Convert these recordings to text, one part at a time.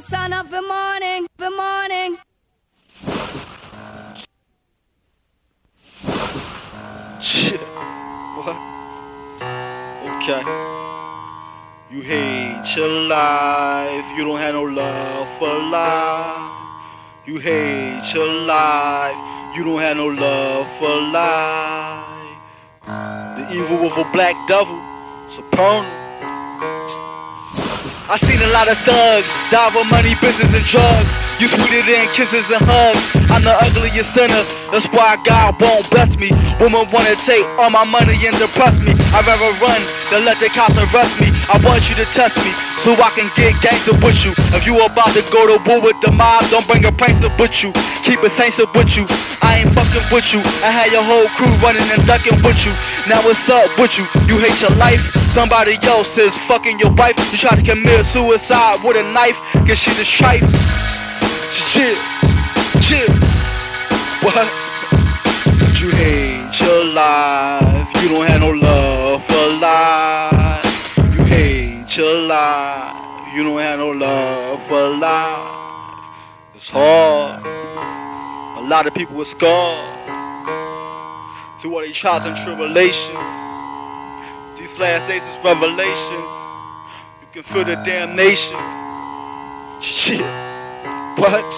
Son of the morning, the morning. What? Okay. You hate your life. You don't have no love for life. You hate your life. You don't have no love for life. The evil of a black devil. Supernal. I seen a lot of thugs die for money, business, and drugs. You sweeter than kisses and hugs. I'm the ugliest sinner, that's why God won't bless me. Women wanna take all my money and depress me. I'd rather run than let the cops arrest me. I want you to test me so I can get gangster with you. If you about to go to war with the mob, don't bring a prankster with you. Keep a saints with you. I ain't fucking with you. I had your whole crew running and ducking with you. Now what's up with you? You hate your life? Somebody else is fucking your wife. You try to commit suicide with a knife, cause she the strife. Chill, chill. What? You hate your life. You don't have no love for life. You hate your life. You don't have no love for life. It's hard. A lot of people are scarred through all these trials and tribulations. These last days is revelations. You can feel the damnation. Shit. What?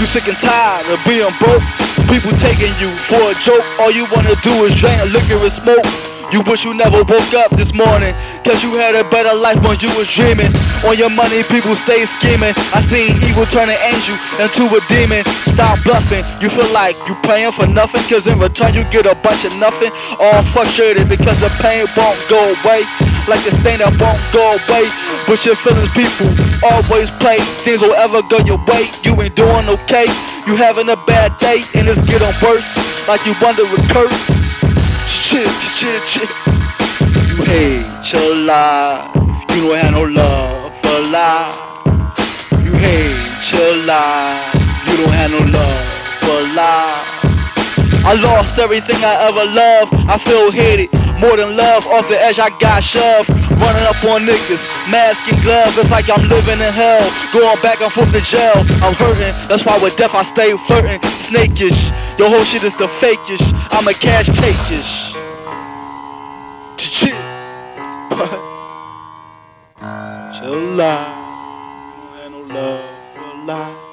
You sick and tired of being broke? People taking you for a joke. All you wanna do is drink liquor and smoke. You wish you never woke up this morning. Cause you had a better life when you was dreaming. On your money, people stay scheming. I seen evil turn an angel into a demon. Stop bluffing. You feel like you praying for nothing. Cause in return, you get a bunch of nothing. All frustrated because the pain won't go away. Like the stain that won't go away. But your feelings, people always play. Things will ever go your way. You ain't doing okay. You having a bad day and it's getting worse. Like you wonder a curse. Shit, shit, shit. You hate your life. You don't have no love life. You hate your life. You don't have no love for life. I lost everything I ever loved. I feel hated more than love. Off the edge, I got shoved. Running up on niggas, mask and glove. It's like I'm living in hell. Going back and forth to jail. I'm hurting. That's why with death I stay flirting. Snakish. Your whole shit is the fakish. I'm a cash takish. Shit. Chill out. You don't no love for life.